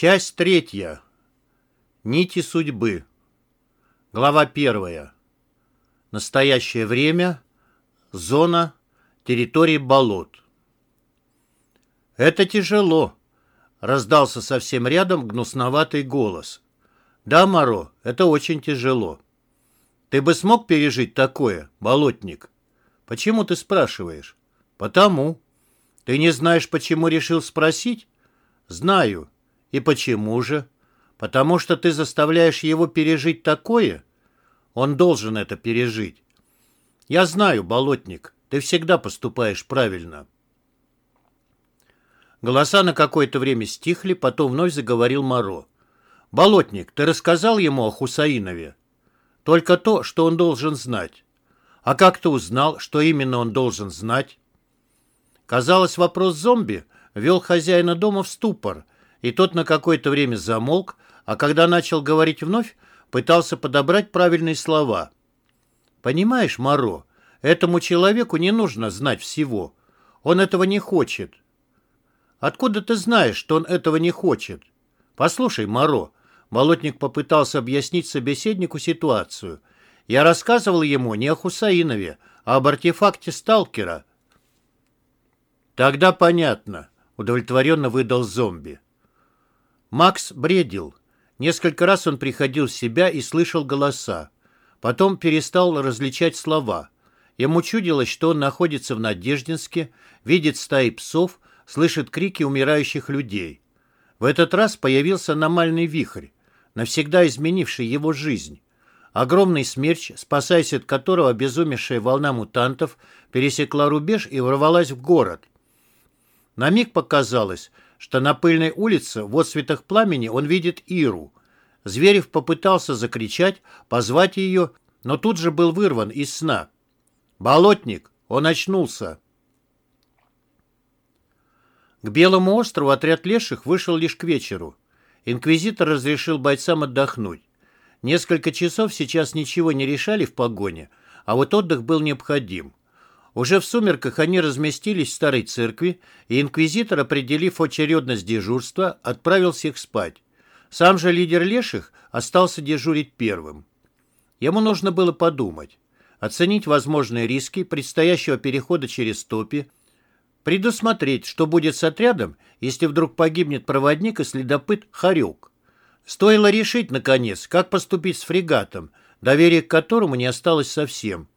Часть третья. Нити судьбы. Глава первая. Настоящее время. Зона. Территории болот. «Это тяжело», — раздался совсем рядом гнусноватый голос. «Да, Моро, это очень тяжело. Ты бы смог пережить такое, болотник?» «Почему ты спрашиваешь?» «Потому». «Ты не знаешь, почему решил спросить?» «Знаю. И почему же?» «Потому что ты заставляешь его пережить такое?» «Он должен это пережить». «Я знаю, болотник, ты всегда поступаешь правильно». Голоса на какое-то время стихли, потом вновь заговорил Моро. «Болотник, ты рассказал ему о Хусаинове?» «Только то, что он должен знать». «А как ты узнал, что именно он должен знать?» Казалось, вопрос зомби вел хозяина дома в ступор, и тот на какое-то время замолк, а когда начал говорить вновь, пытался подобрать правильные слова. «Понимаешь, Моро, этому человеку не нужно знать всего. Он этого не хочет». «Откуда ты знаешь, что он этого не хочет?» «Послушай, Моро», — Болотник попытался объяснить собеседнику ситуацию. «Я рассказывал ему не о Хусаинове, а об артефакте сталкера». «Тогда понятно», — удовлетворенно выдал зомби. Макс бредил. Несколько раз он приходил в себя и слышал голоса. Потом перестал различать слова. Ему чудилось, что он находится в Надеждинске, видит стаи псов, слышит крики умирающих людей. В этот раз появился аномальный вихрь, навсегда изменивший его жизнь. Огромный смерч, спасаясь от которого обезумевшая волна мутантов пересекла рубеж и ворвалась в город. На миг показалось, что на пыльной улице в отсветах пламени он видит Иру. Зверев попытался закричать, позвать ее, но тут же был вырван из сна. «Болотник!» Он очнулся. К Белому острову отряд леших вышел лишь к вечеру. Инквизитор разрешил бойцам отдохнуть. Несколько часов сейчас ничего не решали в погоне, а вот отдых был необходим. Уже в сумерках они разместились в старой церкви, и инквизитор, определив очередность дежурства, отправил всех спать. Сам же лидер леших остался дежурить первым. Ему нужно было подумать, оценить возможные риски предстоящего перехода через топи, Предусмотреть, что будет с отрядом, если вдруг погибнет проводник и следопыт Харюк. Стоило решить, наконец, как поступить с фрегатом, доверие к которому не осталось совсем.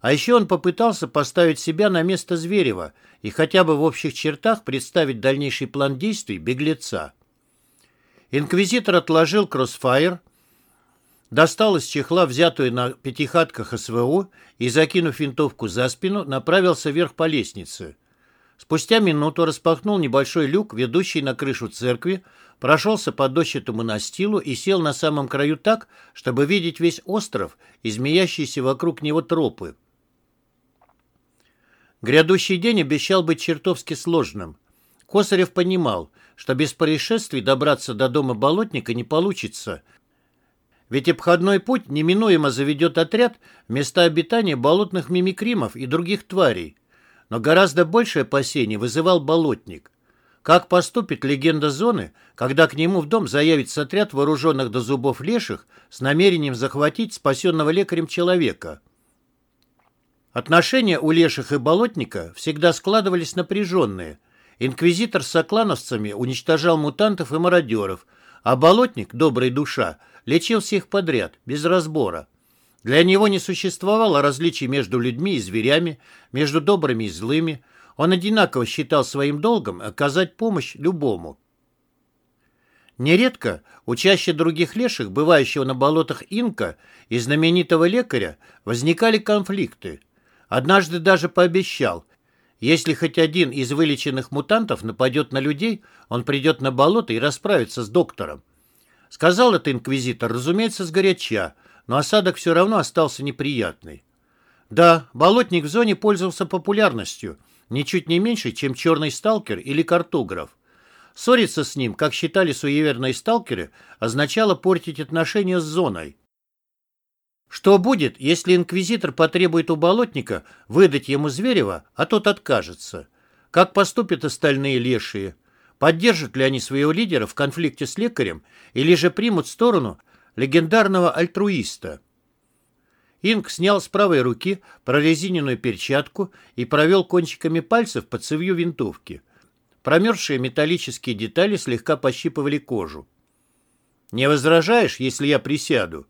А еще он попытался поставить себя на место Зверева и хотя бы в общих чертах представить дальнейший план действий беглеца. Инквизитор отложил кроссфайр, достал из чехла взятую на пятихатках СВО и, закинув винтовку за спину, направился вверх по лестнице. Спустя минуту распахнул небольшой люк, ведущий на крышу церкви, прошелся по дощатому настилу и сел на самом краю так, чтобы видеть весь остров и вокруг него тропы. Грядущий день обещал быть чертовски сложным. Косарев понимал, что без происшествий добраться до дома болотника не получится, ведь обходной путь неминуемо заведет отряд в места обитания болотных мимикримов и других тварей. Но гораздо большее опасение вызывал болотник. Как поступит легенда зоны, когда к нему в дом заявится отряд вооруженных до зубов леших с намерением захватить спасенного лекарем человека? Отношения у леших и болотника всегда складывались напряженные. Инквизитор с соклановцами уничтожал мутантов и мародеров, а болотник, добрая душа, лечил всех подряд, без разбора. Для него не существовало различий между людьми и зверями, между добрыми и злыми. Он одинаково считал своим долгом оказать помощь любому. Нередко у чаще других леших, бывающего на болотах инка и знаменитого лекаря, возникали конфликты. Однажды даже пообещал, если хоть один из вылеченных мутантов нападет на людей, он придет на болото и расправится с доктором. Сказал это инквизитор, разумеется, сгоряча, но осадок все равно остался неприятный. Да, болотник в зоне пользовался популярностью, ничуть не меньше, чем черный сталкер или картограф. Ссориться с ним, как считали суеверные сталкеры, означало портить отношения с зоной. Что будет, если инквизитор потребует у болотника выдать ему Зверева, а тот откажется? Как поступят остальные лешие? Поддержат ли они своего лидера в конфликте с лекарем или же примут сторону легендарного альтруиста? Инг снял с правой руки прорезиненную перчатку и провел кончиками пальцев по цевью винтовки. Промерзшие металлические детали слегка пощипывали кожу. «Не возражаешь, если я присяду?»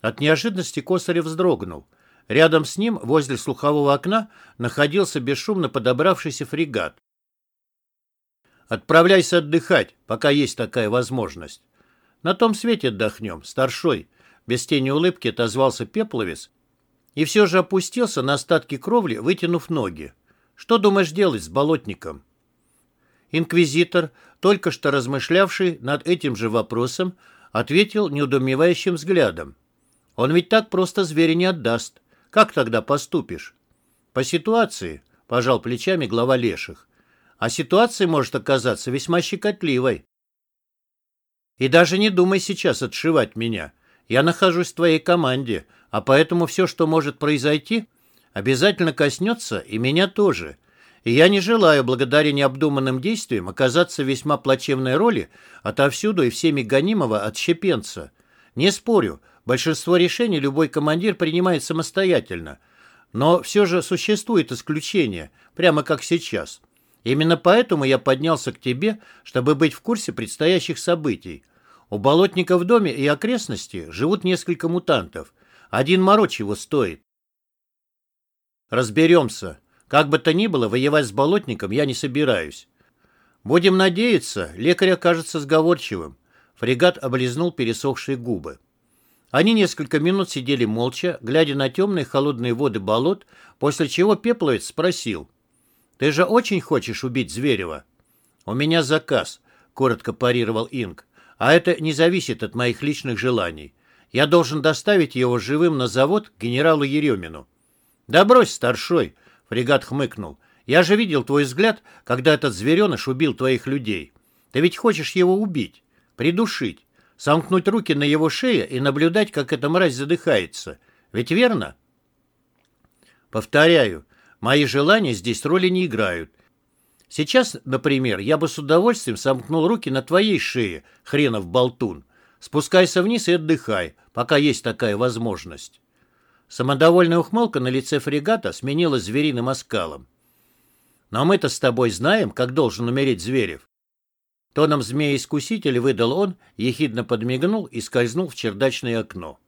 От неожиданности Косарев вздрогнул. Рядом с ним, возле слухового окна, находился бесшумно подобравшийся фрегат. «Отправляйся отдыхать, пока есть такая возможность. На том свете отдохнем, старшой», без тени улыбки отозвался Пепловец и все же опустился на остатки кровли, вытянув ноги. «Что думаешь делать с болотником?» Инквизитор, только что размышлявший над этим же вопросом, ответил неудумевающим взглядом. «Он ведь так просто зверя не отдаст. Как тогда поступишь?» «По ситуации», — пожал плечами глава леших. «А ситуация может оказаться весьма щекотливой. И даже не думай сейчас отшивать меня. Я нахожусь в твоей команде, а поэтому все, что может произойти, обязательно коснется и меня тоже. И я не желаю, благодаря необдуманным действиям, оказаться в весьма плачевной роли отовсюду и всеми гонимого отщепенца. Не спорю, большинство решений любой командир принимает самостоятельно, но все же существует исключение, прямо как сейчас. Именно поэтому я поднялся к тебе, чтобы быть в курсе предстоящих событий. У болотника в доме и окрестности живут несколько мутантов. Один мороч его стоит. Разберемся. Как бы то ни было, воевать с болотником я не собираюсь. Будем надеяться, лекарь окажется сговорчивым. Фрегат облизнул пересохшие губы. Они несколько минут сидели молча, глядя на темные холодные воды болот, после чего Пепловец спросил. «Ты же очень хочешь убить Зверева?» «У меня заказ», — коротко парировал Инг. А это не зависит от моих личных желаний. Я должен доставить его живым на завод к генералу Еремину. Да брось, старшой, фрегат хмыкнул. Я же видел твой взгляд, когда этот звереныш убил твоих людей. Ты ведь хочешь его убить, придушить, сомкнуть руки на его шее и наблюдать, как эта мразь задыхается. Ведь верно? Повторяю, мои желания здесь роли не играют. Сейчас, например, я бы с удовольствием сомкнул руки на твоей шее, хренов болтун. Спускайся вниз и отдыхай, пока есть такая возможность. Самодовольная ухмылка на лице фрегата сменилась звериным оскалом. Но мы-то с тобой знаем, как должен умереть Зверев. Тоном змея-искуситель выдал он, ехидно подмигнул и скользнул в чердачное окно.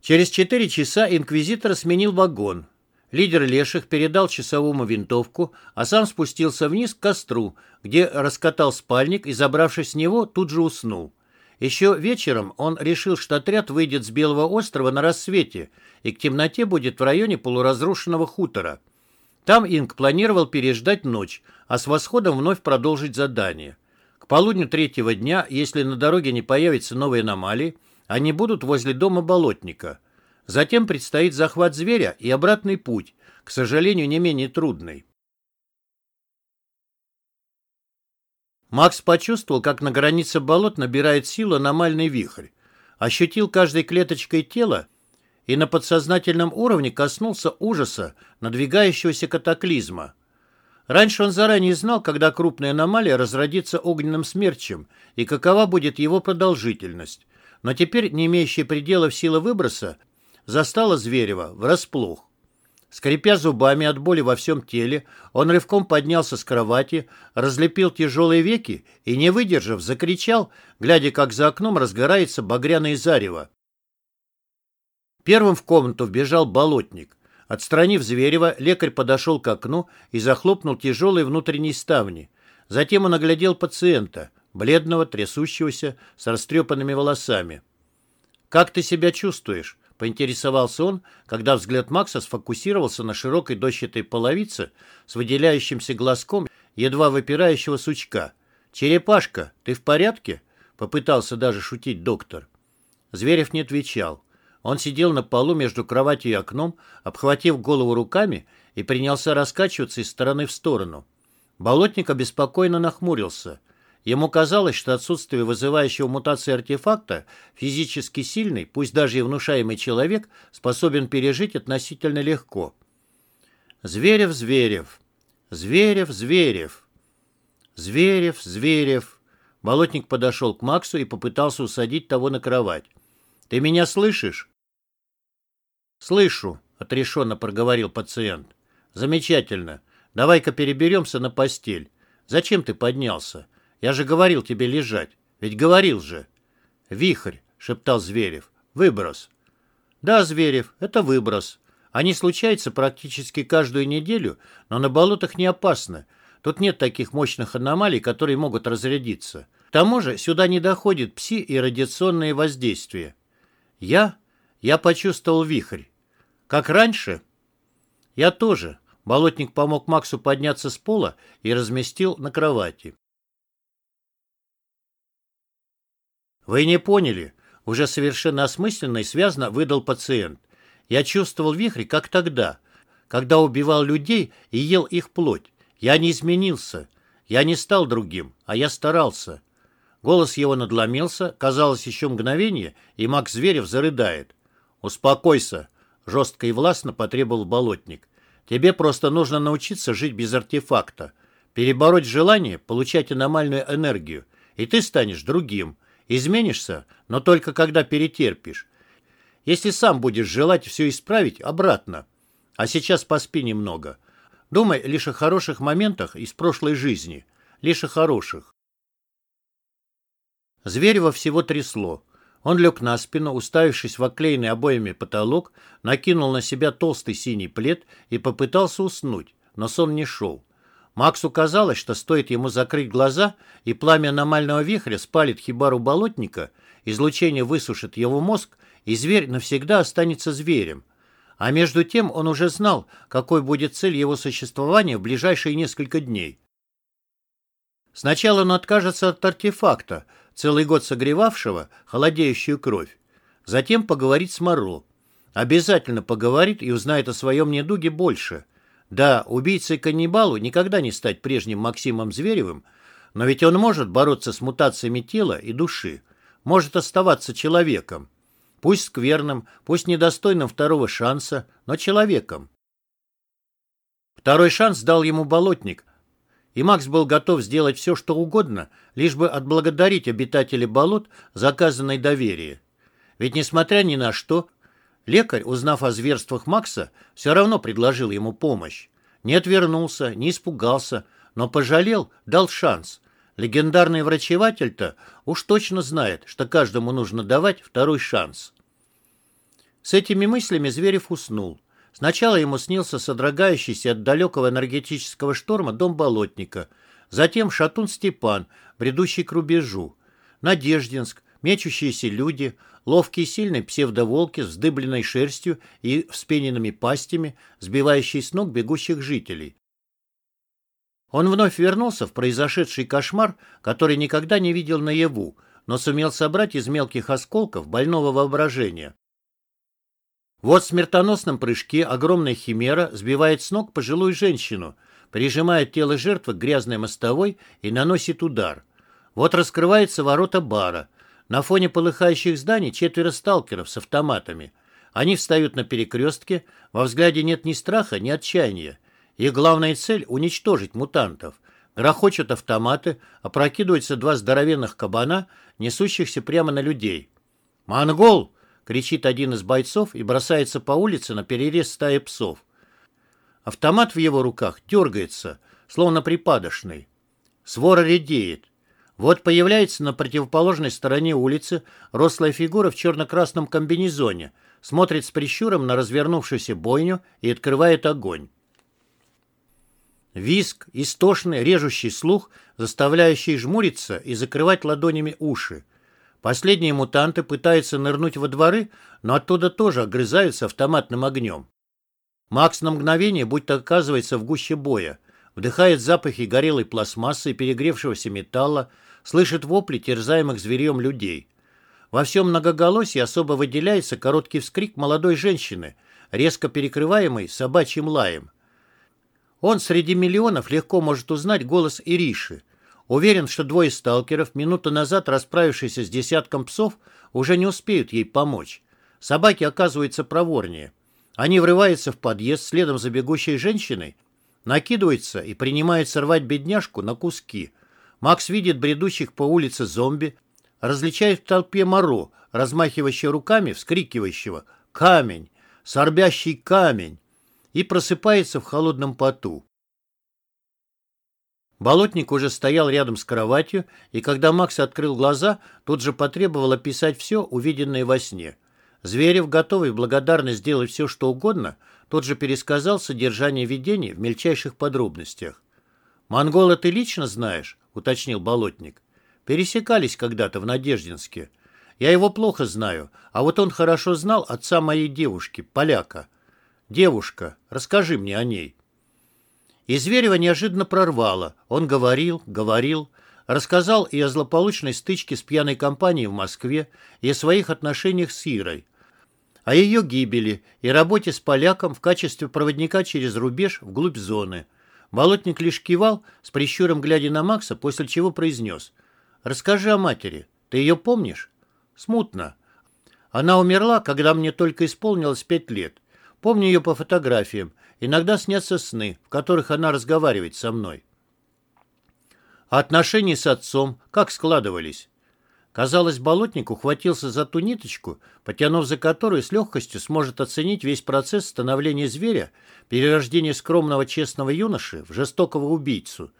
Через четыре часа инквизитор сменил вагон, Лидер леших передал часовому винтовку, а сам спустился вниз к костру, где раскатал спальник и, забравшись с него, тут же уснул. Еще вечером он решил, что отряд выйдет с Белого острова на рассвете и к темноте будет в районе полуразрушенного хутора. Там Инг планировал переждать ночь, а с восходом вновь продолжить задание. К полудню третьего дня, если на дороге не появятся новые аномалии, они будут возле дома болотника – Затем предстоит захват зверя и обратный путь, к сожалению, не менее трудный. Макс почувствовал, как на границе болот набирает силу аномальный вихрь, ощутил каждой клеточкой тела и на подсознательном уровне коснулся ужаса надвигающегося катаклизма. Раньше он заранее знал, когда крупная аномалия разродится огненным смерчем и какова будет его продолжительность, но теперь, не имеющая пределов силы выброса, застала Зверева врасплох. Скрипя зубами от боли во всем теле, он рывком поднялся с кровати, разлепил тяжелые веки и, не выдержав, закричал, глядя, как за окном разгорается багряное зарево. Первым в комнату вбежал болотник. Отстранив Зверева, лекарь подошел к окну и захлопнул тяжелые внутренние ставни. Затем он оглядел пациента, бледного, трясущегося, с растрепанными волосами. «Как ты себя чувствуешь?» Поинтересовался он, когда взгляд Макса сфокусировался на широкой дощатой половице с выделяющимся глазком едва выпирающего сучка. «Черепашка, ты в порядке?» — попытался даже шутить доктор. Зверев не отвечал. Он сидел на полу между кроватью и окном, обхватив голову руками и принялся раскачиваться из стороны в сторону. Болотник обеспокоенно нахмурился — Ему казалось, что отсутствие вызывающего мутации артефакта физически сильный, пусть даже и внушаемый человек, способен пережить относительно легко. Зверев, Зверев, Зверев, Зверев. Зверев, Зверев. Болотник подошел к Максу и попытался усадить того на кровать. Ты меня слышишь? Слышу, отрешенно проговорил пациент. Замечательно. Давай-ка переберемся на постель. Зачем ты поднялся? Я же говорил тебе лежать. Ведь говорил же. Вихрь, шептал Зверев. Выброс. Да, Зверев, это выброс. Они случаются практически каждую неделю, но на болотах не опасно. Тут нет таких мощных аномалий, которые могут разрядиться. К тому же сюда не доходит пси и радиационные воздействия. Я? Я почувствовал вихрь. Как раньше? Я тоже. Болотник помог Максу подняться с пола и разместил на кровати. Вы не поняли. Уже совершенно осмысленно и связно выдал пациент. Я чувствовал вихрь, как тогда, когда убивал людей и ел их плоть. Я не изменился. Я не стал другим, а я старался. Голос его надломился, казалось, еще мгновение, и Макс Зверев зарыдает. «Успокойся», — жестко и властно потребовал болотник. «Тебе просто нужно научиться жить без артефакта, перебороть желание получать аномальную энергию, и ты станешь другим. Изменишься, но только когда перетерпишь. Если сам будешь желать все исправить, обратно. А сейчас поспи немного. Думай лишь о хороших моментах из прошлой жизни. Лишь о хороших. Зверева всего трясло. Он лег на спину, уставившись в оклеенный обоями потолок, накинул на себя толстый синий плед и попытался уснуть, но сон не шел. Максу казалось, что стоит ему закрыть глаза, и пламя аномального вихря спалит хибару болотника, излучение высушит его мозг, и зверь навсегда останется зверем. А между тем он уже знал, какой будет цель его существования в ближайшие несколько дней. Сначала он откажется от артефакта, целый год согревавшего холодеющую кровь. Затем поговорит с Моро. Обязательно поговорит и узнает о своем недуге больше. Да, убийцей-каннибалу никогда не стать прежним Максимом Зверевым, но ведь он может бороться с мутациями тела и души, может оставаться человеком. Пусть скверным, пусть недостойным второго шанса, но человеком. Второй шанс дал ему болотник, и Макс был готов сделать все, что угодно, лишь бы отблагодарить обитателей болот за оказанное доверие. Ведь, несмотря ни на что, лекарь, узнав о зверствах Макса, все равно предложил ему помощь. Не отвернулся, не испугался, но пожалел, дал шанс. Легендарный врачеватель-то уж точно знает, что каждому нужно давать второй шанс. С этими мыслями Зверев уснул. Сначала ему снился содрогающийся от далекого энергетического шторма дом болотника, затем шатун Степан, бредущий к рубежу, Надеждинск, мечущиеся люди, ловкие и сильные псевдоволки с вздыбленной шерстью и вспененными пастями, сбивающие с ног бегущих жителей. Он вновь вернулся в произошедший кошмар, который никогда не видел наяву, но сумел собрать из мелких осколков больного воображения. Вот в смертоносном прыжке огромная химера сбивает с ног пожилую женщину, прижимает тело жертвы к грязной мостовой и наносит удар. Вот раскрываются ворота бара. На фоне полыхающих зданий четверо сталкеров с автоматами. Они встают на перекрестке, во взгляде нет ни страха, ни отчаяния. Их главная цель — уничтожить мутантов. Грохочут автоматы, опрокидываются два здоровенных кабана, несущихся прямо на людей. «Монгол!» — кричит один из бойцов и бросается по улице на перерез стаи псов. Автомат в его руках дергается, словно припадочный. Свора редеет. Вот появляется на противоположной стороне улицы рослая фигура в черно-красном комбинезоне, смотрит с прищуром на развернувшуюся бойню и открывает огонь. Виск, истошный, режущий слух, заставляющий жмуриться и закрывать ладонями уши. Последние мутанты пытаются нырнуть во дворы, но оттуда тоже огрызаются автоматным огнем. Макс на мгновение будто оказывается в гуще боя, вдыхает запахи горелой пластмассы и перегревшегося металла, слышит вопли терзаемых зверьем людей. Во всем многоголосии особо выделяется короткий вскрик молодой женщины, резко перекрываемый собачьим лаем. Он среди миллионов легко может узнать голос Ириши. Уверен, что двое сталкеров, минуту назад расправившиеся с десятком псов, уже не успеют ей помочь. Собаки оказываются проворнее. Они врываются в подъезд следом за бегущей женщиной, накидываются и принимаются рвать бедняжку на куски – Макс видит бредущих по улице зомби, различает в толпе Моро, размахивающего руками, вскрикивающего «Камень! Сорбящий камень!» и просыпается в холодном поту. Болотник уже стоял рядом с кроватью, и когда Макс открыл глаза, тут же потребовал описать все, увиденное во сне. Зверев, готовый благодарно сделать все, что угодно, тот же пересказал содержание видений в мельчайших подробностях. «Монгола ты лично знаешь?» — уточнил Болотник. «Пересекались когда-то в Надеждинске. Я его плохо знаю, а вот он хорошо знал отца моей девушки, поляка. Девушка, расскажи мне о ней». И Зверева неожиданно прорвало. Он говорил, говорил, рассказал и о злополучной стычке с пьяной компанией в Москве, и о своих отношениях с Ирой, о ее гибели и работе с поляком в качестве проводника через рубеж вглубь зоны. Болотник лишь кивал, с прищуром глядя на Макса, после чего произнес. «Расскажи о матери. Ты ее помнишь?» «Смутно. Она умерла, когда мне только исполнилось пять лет. Помню ее по фотографиям. Иногда снятся сны, в которых она разговаривает со мной. А отношения с отцом как складывались? Казалось, болотник ухватился за ту ниточку, потянув за которую с легкостью сможет оценить весь процесс становления зверя, перерождения скромного честного юноши в жестокого убийцу.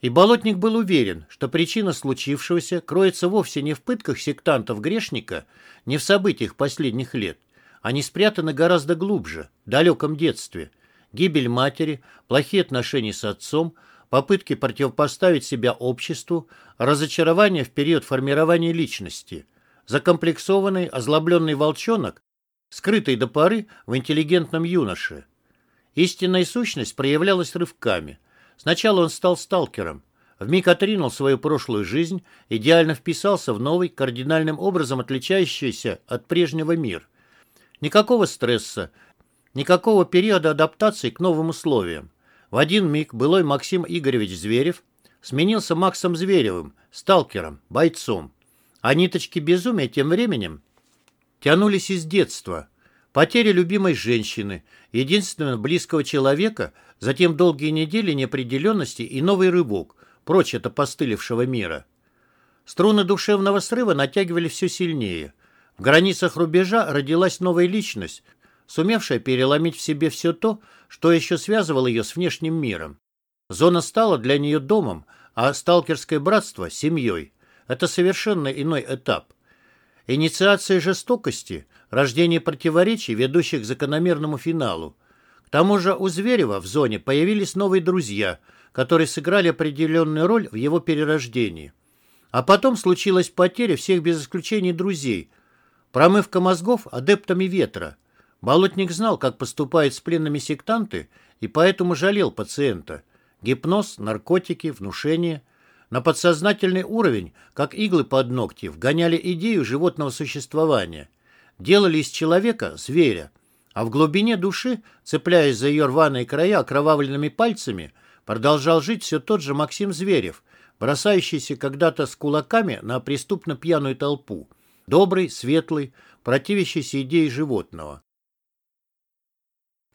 И болотник был уверен, что причина случившегося кроется вовсе не в пытках сектантов-грешника, не в событиях последних лет, они спрятаны гораздо глубже, в далеком детстве. Гибель матери, плохие отношения с отцом, попытки противопоставить себя обществу, разочарование в период формирования личности. Закомплексованный, озлобленный волчонок, скрытый до поры в интеллигентном юноше. Истинная сущность проявлялась рывками. Сначала он стал сталкером, вмиг отринул свою прошлую жизнь, идеально вписался в новый, кардинальным образом отличающийся от прежнего мир – Никакого стресса, никакого периода адаптации к новым условиям. В один миг былой Максим Игоревич Зверев сменился Максом Зверевым, сталкером, бойцом. А ниточки безумия тем временем тянулись из детства. Потеря любимой женщины, единственного близкого человека, затем долгие недели неопределенности и новый рывок, прочь от опостылевшего мира. Струны душевного срыва натягивали все сильнее – в границах рубежа родилась новая личность, сумевшая переломить в себе все то, что еще связывало ее с внешним миром. Зона стала для нее домом, а сталкерское братство – семьей. Это совершенно иной этап. Инициация жестокости, рождение противоречий, ведущих к закономерному финалу. К тому же у Зверева в зоне появились новые друзья, которые сыграли определенную роль в его перерождении. А потом случилась потеря всех без исключения друзей, Промывка мозгов адептами ветра. Болотник знал, как поступают с пленными сектанты, и поэтому жалел пациента. Гипноз, наркотики, внушение. На подсознательный уровень, как иглы под ногти, вгоняли идею животного существования. Делали из человека зверя. А в глубине души, цепляясь за ее рваные края окровавленными пальцами, продолжал жить все тот же Максим Зверев, бросающийся когда-то с кулаками на преступно пьяную толпу. Добрый, светлый, противящийся идее животного.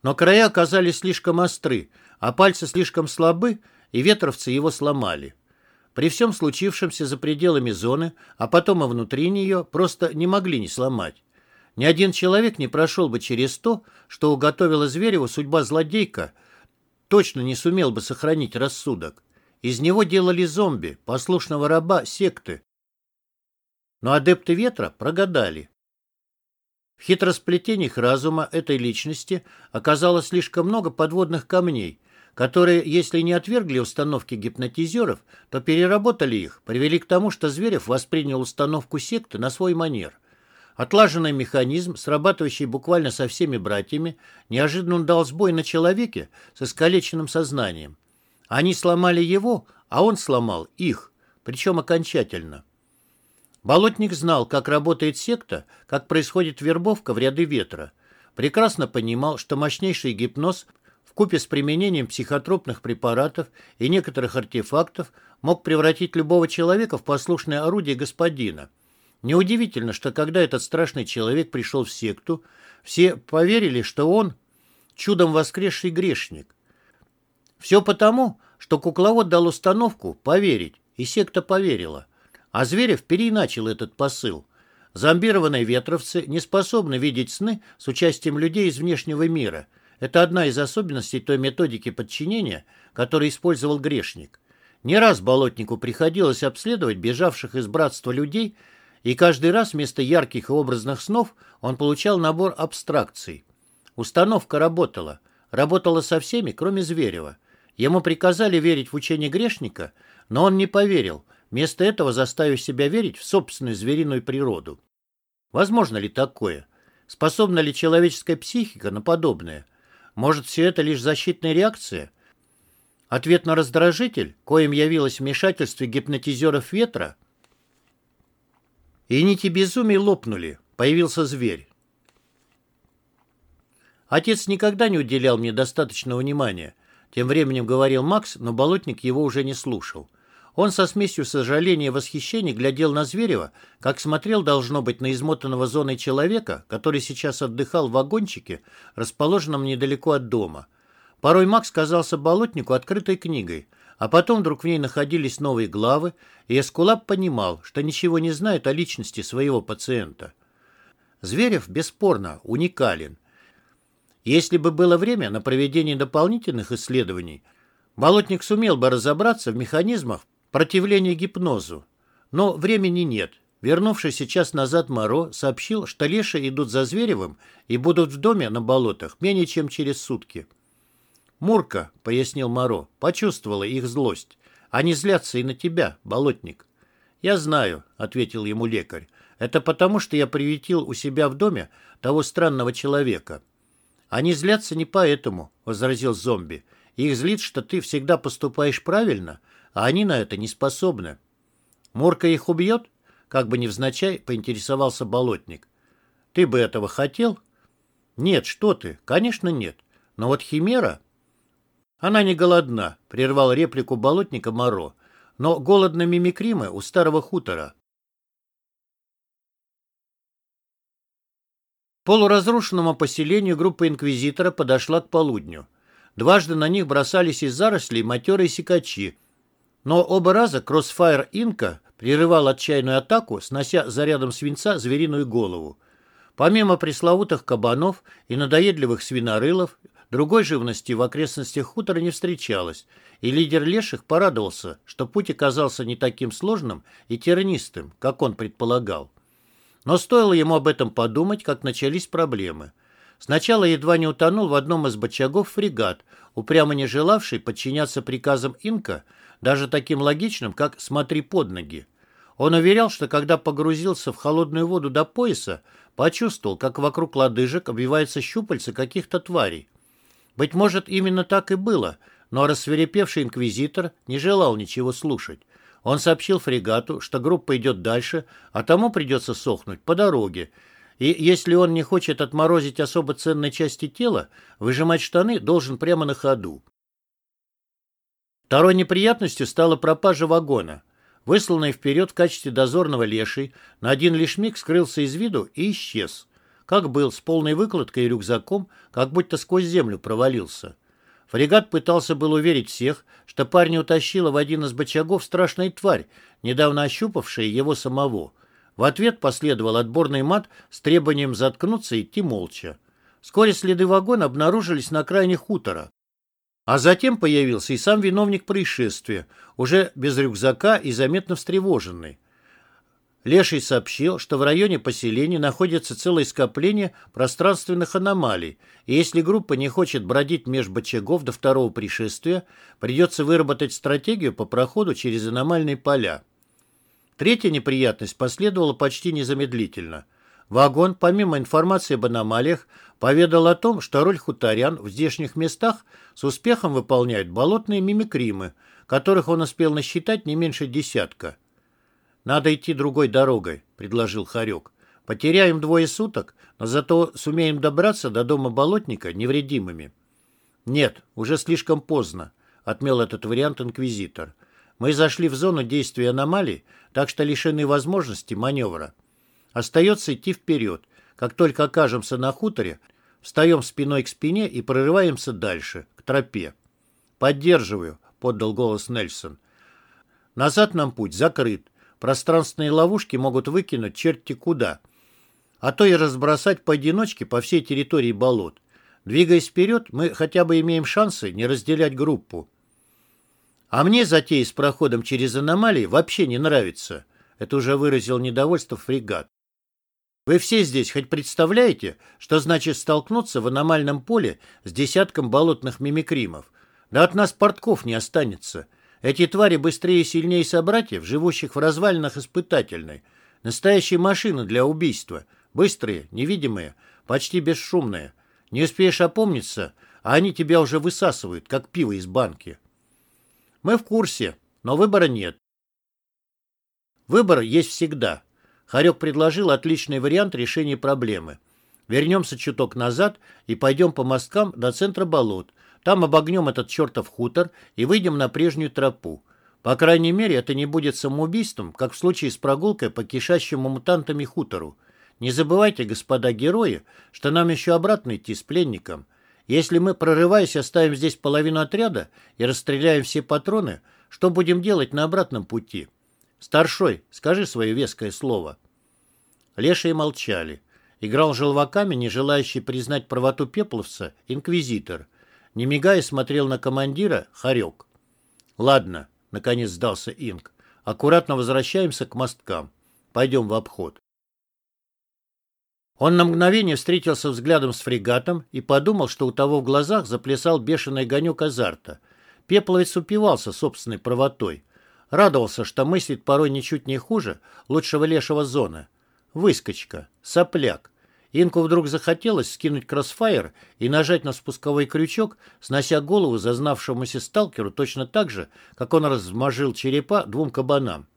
Но края оказались слишком остры, а пальцы слишком слабы, и ветровцы его сломали. При всем случившемся за пределами зоны, а потом и внутри нее, просто не могли не сломать. Ни один человек не прошел бы через то, что уготовила Звереву судьба злодейка, точно не сумел бы сохранить рассудок. Из него делали зомби, послушного раба секты, но адепты ветра прогадали. В хитросплетениях разума этой личности оказалось слишком много подводных камней, которые, если не отвергли установки гипнотизеров, то переработали их, привели к тому, что Зверев воспринял установку секты на свой манер. Отлаженный механизм, срабатывающий буквально со всеми братьями, неожиданно дал сбой на человеке с искалеченным сознанием. Они сломали его, а он сломал их, причем окончательно. Болотник знал, как работает секта, как происходит вербовка в ряды ветра. Прекрасно понимал, что мощнейший гипноз в купе с применением психотропных препаратов и некоторых артефактов мог превратить любого человека в послушное орудие господина. Неудивительно, что когда этот страшный человек пришел в секту, все поверили, что он чудом воскресший грешник. Все потому, что кукловод дал установку поверить, и секта поверила. А Зверев переиначил этот посыл. Зомбированные ветровцы не способны видеть сны с участием людей из внешнего мира. Это одна из особенностей той методики подчинения, которую использовал грешник. Не раз болотнику приходилось обследовать бежавших из братства людей, и каждый раз вместо ярких и образных снов он получал набор абстракций. Установка работала. Работала со всеми, кроме Зверева. Ему приказали верить в учение грешника, но он не поверил, вместо этого заставив себя верить в собственную звериную природу. Возможно ли такое? Способна ли человеческая психика на подобное? Может, все это лишь защитная реакция? Ответ на раздражитель, коим явилось вмешательство гипнотизеров ветра? И нити безумия лопнули, появился зверь. Отец никогда не уделял мне достаточного внимания. Тем временем говорил Макс, но болотник его уже не слушал. Он со смесью сожаления и восхищения глядел на Зверева, как смотрел, должно быть, на измотанного зоной человека, который сейчас отдыхал в вагончике, расположенном недалеко от дома. Порой Макс казался болотнику открытой книгой, а потом вдруг в ней находились новые главы, и Эскулап понимал, что ничего не знает о личности своего пациента. Зверев, бесспорно, уникален. Если бы было время на проведение дополнительных исследований, Болотник сумел бы разобраться в механизмах противления гипнозу. Но времени нет. Вернувшись сейчас назад Моро сообщил, что леши идут за Зверевым и будут в доме на болотах менее чем через сутки. «Мурка», — пояснил Моро, — почувствовала их злость. «Они злятся и на тебя, болотник». «Я знаю», — ответил ему лекарь. «Это потому, что я приветил у себя в доме того странного человека». «Они злятся не поэтому», — возразил зомби. «Их злит, что ты всегда поступаешь правильно, а они на это не способны. Мурка их убьет? Как бы невзначай поинтересовался болотник. Ты бы этого хотел? Нет, что ты, конечно нет. Но вот Химера... Она не голодна, прервал реплику болотника Моро. Но голодны мимикримы у старого хутора. полуразрушенному поселению группа инквизитора подошла к полудню. Дважды на них бросались из зарослей матерые сикачи, но оба раза Кроссфайр Инка прерывал отчаянную атаку, снося зарядом свинца звериную голову. Помимо пресловутых кабанов и надоедливых свинорылов, другой живности в окрестностях хутора не встречалось, и лидер леших порадовался, что путь оказался не таким сложным и тернистым, как он предполагал. Но стоило ему об этом подумать, как начались проблемы. Сначала едва не утонул в одном из бочагов фрегат, упрямо не желавший подчиняться приказам инка, даже таким логичным, как «смотри под ноги». Он уверял, что когда погрузился в холодную воду до пояса, почувствовал, как вокруг лодыжек обвиваются щупальца каких-то тварей. Быть может, именно так и было, но рассверепевший инквизитор не желал ничего слушать. Он сообщил фрегату, что группа идет дальше, а тому придется сохнуть по дороге, и если он не хочет отморозить особо ценной части тела, выжимать штаны должен прямо на ходу. Второй неприятностью стала пропажа вагона. Высланный вперед в качестве дозорного леший, на один лишь миг скрылся из виду и исчез. Как был, с полной выкладкой и рюкзаком, как будто сквозь землю провалился. Фрегат пытался был уверить всех, что парня утащила в один из бочагов страшная тварь, недавно ощупавшая его самого. В ответ последовал отборный мат с требованием заткнуться и идти молча. Вскоре следы вагона обнаружились на окраине хутора. А затем появился и сам виновник происшествия, уже без рюкзака и заметно встревоженный. Леший сообщил, что в районе поселения находится целое скопление пространственных аномалий, и если группа не хочет бродить меж бочагов до второго пришествия, придется выработать стратегию по проходу через аномальные поля. Третья неприятность последовала почти незамедлительно. Вагон, помимо информации об аномалиях, поведал о том, что роль хуторян в здешних местах с успехом выполняют болотные мимикримы, которых он успел насчитать не меньше десятка. «Надо идти другой дорогой», — предложил Харек. «Потеряем двое суток, но зато сумеем добраться до дома болотника невредимыми». «Нет, уже слишком поздно», — отмел этот вариант инквизитор. Мы зашли в зону действия аномалий, так что лишены возможности маневра. Остается идти вперед. Как только окажемся на хуторе, встаем спиной к спине и прорываемся дальше, к тропе. «Поддерживаю», — подал голос Нельсон. «Назад нам путь закрыт. Пространственные ловушки могут выкинуть черти куда. А то и разбросать поодиночке по всей территории болот. Двигаясь вперед, мы хотя бы имеем шансы не разделять группу. А мне затея с проходом через аномалии вообще не нравится. Это уже выразил недовольство фрегат. Вы все здесь хоть представляете, что значит столкнуться в аномальном поле с десятком болотных мимикримов? Да от нас портков не останется. Эти твари быстрее и сильнее собратьев, живущих в развалинах испытательной. Настоящие машины для убийства. Быстрые, невидимые, почти бесшумные. Не успеешь опомниться, а они тебя уже высасывают, как пиво из банки. Мы в курсе, но выбора нет. Выбор есть всегда. Харек предложил отличный вариант решения проблемы. Вернемся чуток назад и пойдем по мосткам до центра болот. Там обогнем этот чертов хутор и выйдем на прежнюю тропу. По крайней мере, это не будет самоубийством, как в случае с прогулкой по кишащему мутантами хутору. Не забывайте, господа герои, что нам еще обратно идти с пленником. Если мы, прорываясь, оставим здесь половину отряда и расстреляем все патроны, что будем делать на обратном пути? Старшой, скажи свое веское слово. Лешие молчали. Играл желваками, не желающий признать правоту пепловца, инквизитор. Не мигая, смотрел на командира Харек. «Ладно», — наконец сдался Инк. «Аккуратно возвращаемся к мосткам. Пойдем в обход». Он на мгновение встретился взглядом с фрегатом и подумал, что у того в глазах заплясал бешеный огонек азарта. Пепловец упивался собственной правотой. Радовался, что мыслит порой ничуть не хуже лучшего лешего зона. Выскочка, сопляк. Инку вдруг захотелось скинуть кроссфайр и нажать на спусковой крючок, снося голову зазнавшемуся сталкеру точно так же, как он размажил черепа двум кабанам.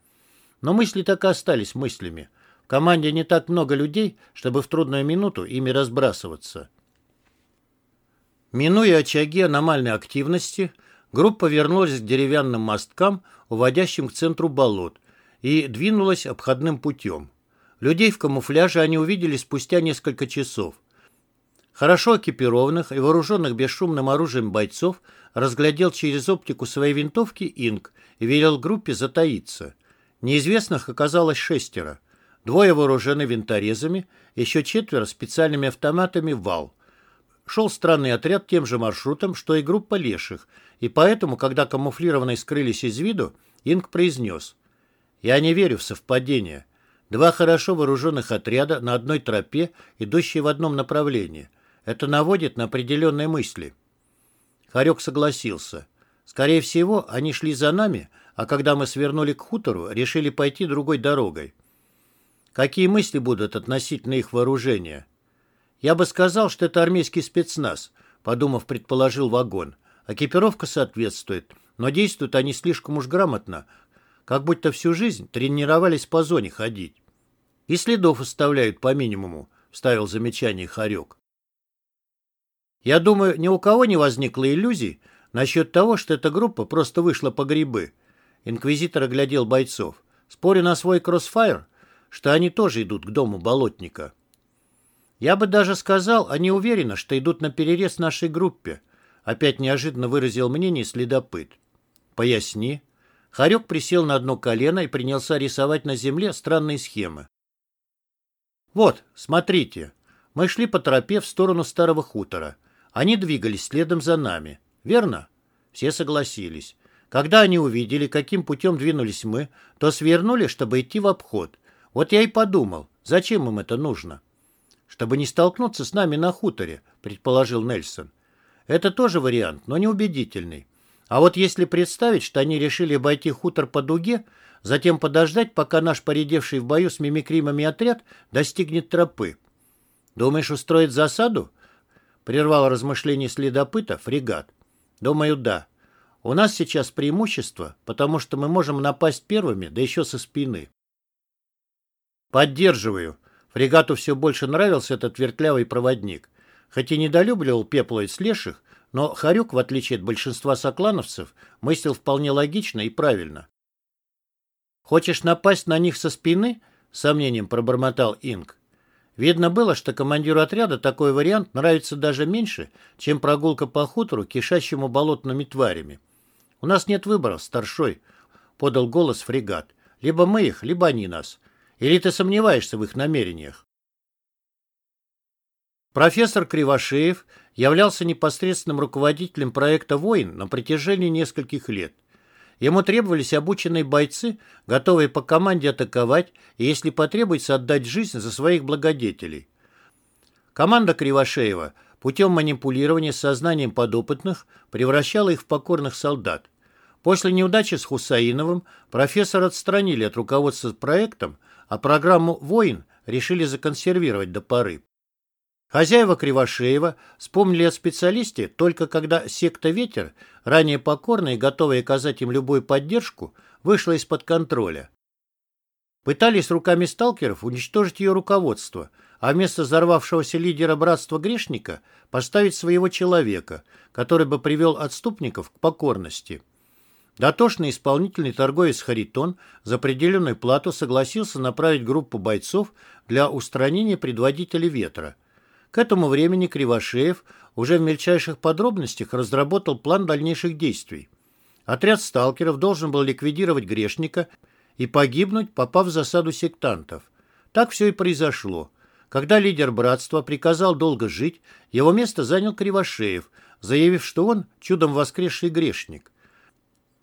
Но мысли так и остались мыслями. В команде не так много людей, чтобы в трудную минуту ими разбрасываться. Минуя очаги аномальной активности, группа вернулась к деревянным мосткам, уводящим к центру болот, и двинулась обходным путем. Людей в камуфляже они увидели спустя несколько часов. Хорошо экипированных и вооруженных бесшумным оружием бойцов разглядел через оптику своей винтовки Инк и велел группе затаиться. Неизвестных оказалось шестеро. Двое вооружены винторезами, еще четверо специальными автоматами «Вал». Шел странный отряд тем же маршрутом, что и группа леших, и поэтому, когда камуфлированные скрылись из виду, Инк произнес «Я не верю в совпадение». Два хорошо вооруженных отряда на одной тропе, идущие в одном направлении. Это наводит на определенные мысли. Харек согласился. Скорее всего, они шли за нами, а когда мы свернули к хутору, решили пойти другой дорогой. Какие мысли будут относительно их вооружения? Я бы сказал, что это армейский спецназ, подумав, предположил вагон. Экипировка соответствует, но действуют они слишком уж грамотно, как будто всю жизнь тренировались по зоне ходить. И следов оставляют по минимуму, вставил замечание Харек. Я думаю, ни у кого не возникло иллюзий насчет того, что эта группа просто вышла по грибы. Инквизитор оглядел бойцов. Спорю на свой кроссфайр, что они тоже идут к дому болотника. Я бы даже сказал, они уверены, что идут на перерез нашей группе. Опять неожиданно выразил мнение следопыт. Поясни. Харек присел на одно колено и принялся рисовать на земле странные схемы. «Вот, смотрите. Мы шли по тропе в сторону старого хутора. Они двигались следом за нами. Верно?» Все согласились. Когда они увидели, каким путем двинулись мы, то свернули, чтобы идти в обход. Вот я и подумал, зачем им это нужно? Чтобы не столкнуться с нами на хуторе, предположил Нельсон. Это тоже вариант, но неубедительный. А вот если представить, что они решили обойти хутор по дуге, затем подождать, пока наш поредевший в бою с мимикримами отряд достигнет тропы. «Думаешь, устроить засаду?» — прервал размышление следопыта фрегат. «Думаю, да. У нас сейчас преимущество, потому что мы можем напасть первыми, да еще со спины». «Поддерживаю». Фрегату все больше нравился этот вертлявый проводник. Хоть и недолюбливал пепловец леших, но Харюк, в отличие от большинства соклановцев, мыслил вполне логично и правильно. «Хочешь напасть на них со спины?» — сомнением пробормотал Инг. Видно было, что командиру отряда такой вариант нравится даже меньше, чем прогулка по хутору, кишащему болотными тварями. «У нас нет выбора, старшой», — подал голос фрегат. «Либо мы их, либо они нас. Или ты сомневаешься в их намерениях?» Профессор Кривошеев являлся непосредственным руководителем проекта «Воин» на протяжении нескольких лет. Ему требовались обученные бойцы, готовые по команде атаковать и, если потребуется, отдать жизнь за своих благодетелей. Команда Кривошеева путем манипулирования сознанием подопытных превращала их в покорных солдат. После неудачи с Хусаиновым профессора отстранили от руководства проектом, а программу «Воин» решили законсервировать до поры. Хозяева Кривошеева вспомнили о специалисте только когда секта «Ветер», ранее покорная и готовая оказать им любую поддержку, вышла из-под контроля. Пытались руками сталкеров уничтожить ее руководство, а вместо взорвавшегося лидера братства грешника поставить своего человека, который бы привел отступников к покорности. Дотошный исполнительный торговец Харитон за определенную плату согласился направить группу бойцов для устранения предводителя ветра – к этому времени Кривошеев уже в мельчайших подробностях разработал план дальнейших действий. Отряд сталкеров должен был ликвидировать грешника и погибнуть, попав в засаду сектантов. Так все и произошло. Когда лидер братства приказал долго жить, его место занял Кривошеев, заявив, что он чудом воскресший грешник.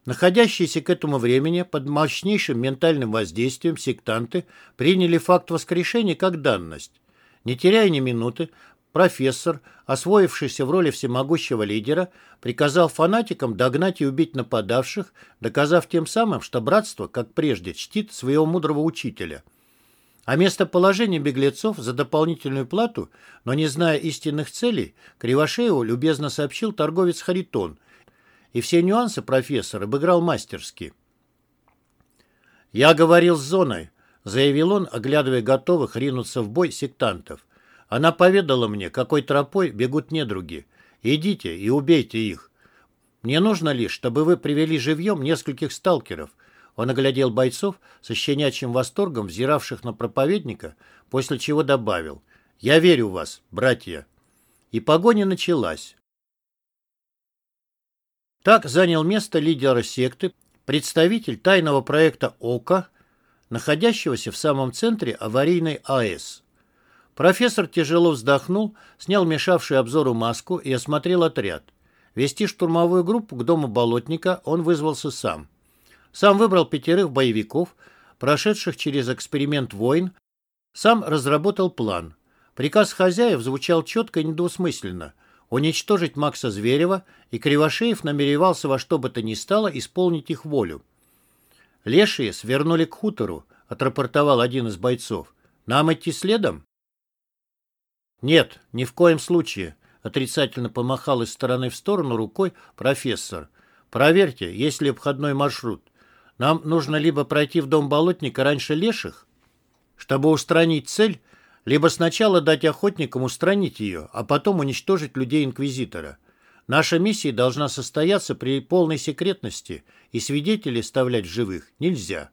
Находящиеся к этому времени под мощнейшим ментальным воздействием сектанты приняли факт воскрешения как данность. Не теряя ни минуты, профессор, освоившийся в роли всемогущего лидера, приказал фанатикам догнать и убить нападавших, доказав тем самым, что братство, как прежде, чтит своего мудрого учителя. А местоположение беглецов за дополнительную плату, но не зная истинных целей, Кривошееву любезно сообщил торговец Харитон, и все нюансы профессор обыграл мастерски. «Я говорил с зоной», заявил он, оглядывая готовых ринуться в бой сектантов. Она поведала мне, какой тропой бегут недруги. Идите и убейте их. Мне нужно лишь, чтобы вы привели живьем нескольких сталкеров. Он оглядел бойцов со щенячьим восторгом, взиравших на проповедника, после чего добавил «Я верю в вас, братья». И погоня началась. Так занял место лидера секты, представитель тайного проекта «Ока», находящегося в самом центре аварийной АЭС. Профессор тяжело вздохнул, снял мешавший обзору маску и осмотрел отряд. Вести штурмовую группу к дому болотника он вызвался сам. Сам выбрал пятерых боевиков, прошедших через эксперимент войн, сам разработал план. Приказ хозяев звучал четко и недвусмысленно – уничтожить Макса Зверева, и Кривошеев намеревался во что бы то ни стало исполнить их волю. Лешие свернули к хутору, отрапортовал один из бойцов. Нам идти следом? Нет, ни в коем случае, отрицательно помахал из стороны в сторону рукой профессор. Проверьте, есть ли обходной маршрут. Нам нужно либо пройти в дом болотника раньше леших, чтобы устранить цель, либо сначала дать охотникам устранить ее, а потом уничтожить людей Инквизитора. Наша миссия должна состояться при полной секретности, и свидетелей оставлять живых нельзя.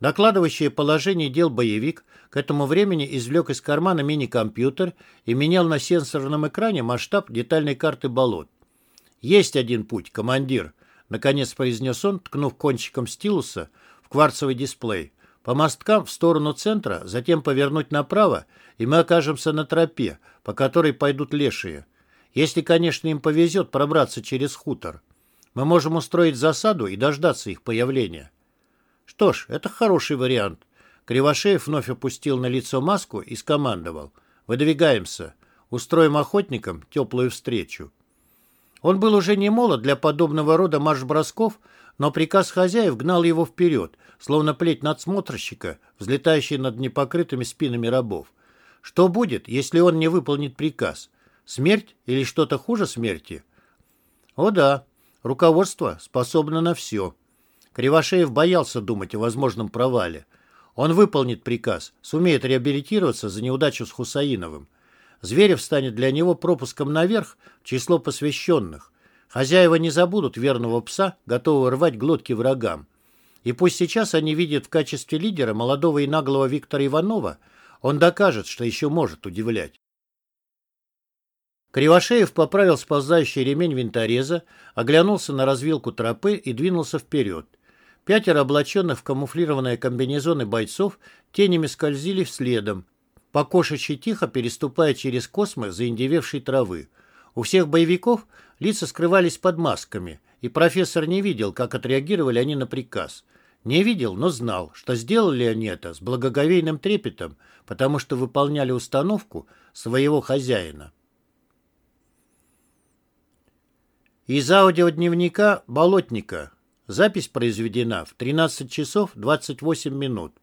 Докладывающее положение дел боевик к этому времени извлек из кармана мини-компьютер и менял на сенсорном экране масштаб детальной карты болот. «Есть один путь, командир», — наконец произнес он, ткнув кончиком стилуса в кварцевый дисплей. «По мосткам в сторону центра, затем повернуть направо, и мы окажемся на тропе, по которой пойдут лешие. Если, конечно, им повезет пробраться через хутор. Мы можем устроить засаду и дождаться их появления. Что ж, это хороший вариант. Кривошеев вновь опустил на лицо маску и скомандовал. Выдвигаемся. Устроим охотникам теплую встречу. Он был уже не молод для подобного рода марш-бросков, но приказ хозяев гнал его вперед, словно плеть надсмотрщика, взлетающий над непокрытыми спинами рабов. Что будет, если он не выполнит приказ? Смерть или что-то хуже смерти? О да, руководство способно на все. Кривошеев боялся думать о возможном провале. Он выполнит приказ, сумеет реабилитироваться за неудачу с Хусаиновым. Зверев станет для него пропуском наверх в число посвященных. Хозяева не забудут верного пса, готового рвать глотки врагам. И пусть сейчас они видят в качестве лидера молодого и наглого Виктора Иванова, он докажет, что еще может удивлять. Кривошеев поправил сползающий ремень винтореза, оглянулся на развилку тропы и двинулся вперед. Пятеро облаченных в камуфлированные комбинезоны бойцов тенями скользили следом, по кошачьи тихо переступая через космы заиндевевшей травы. У всех боевиков лица скрывались под масками, и профессор не видел, как отреагировали они на приказ. Не видел, но знал, что сделали они это с благоговейным трепетом, потому что выполняли установку своего хозяина. Из аудиодневника «Болотника» запись произведена в 13 часов 28 минут.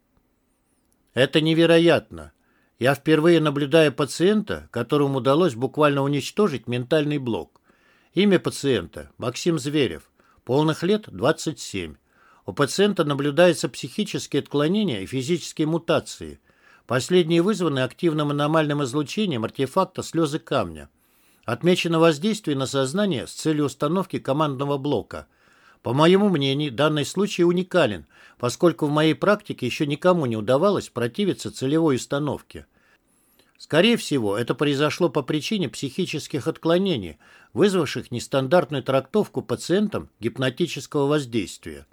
Это невероятно. Я впервые наблюдаю пациента, которому удалось буквально уничтожить ментальный блок. Имя пациента – Максим Зверев. Полных лет – 27. У пациента наблюдаются психические отклонения и физические мутации. Последние вызваны активным аномальным излучением артефакта слезы камня. Отмечено воздействие на сознание с целью установки командного блока. По моему мнению, данный случай уникален, поскольку в моей практике еще никому не удавалось противиться целевой установке. Скорее всего, это произошло по причине психических отклонений, вызвавших нестандартную трактовку пациентам гипнотического воздействия.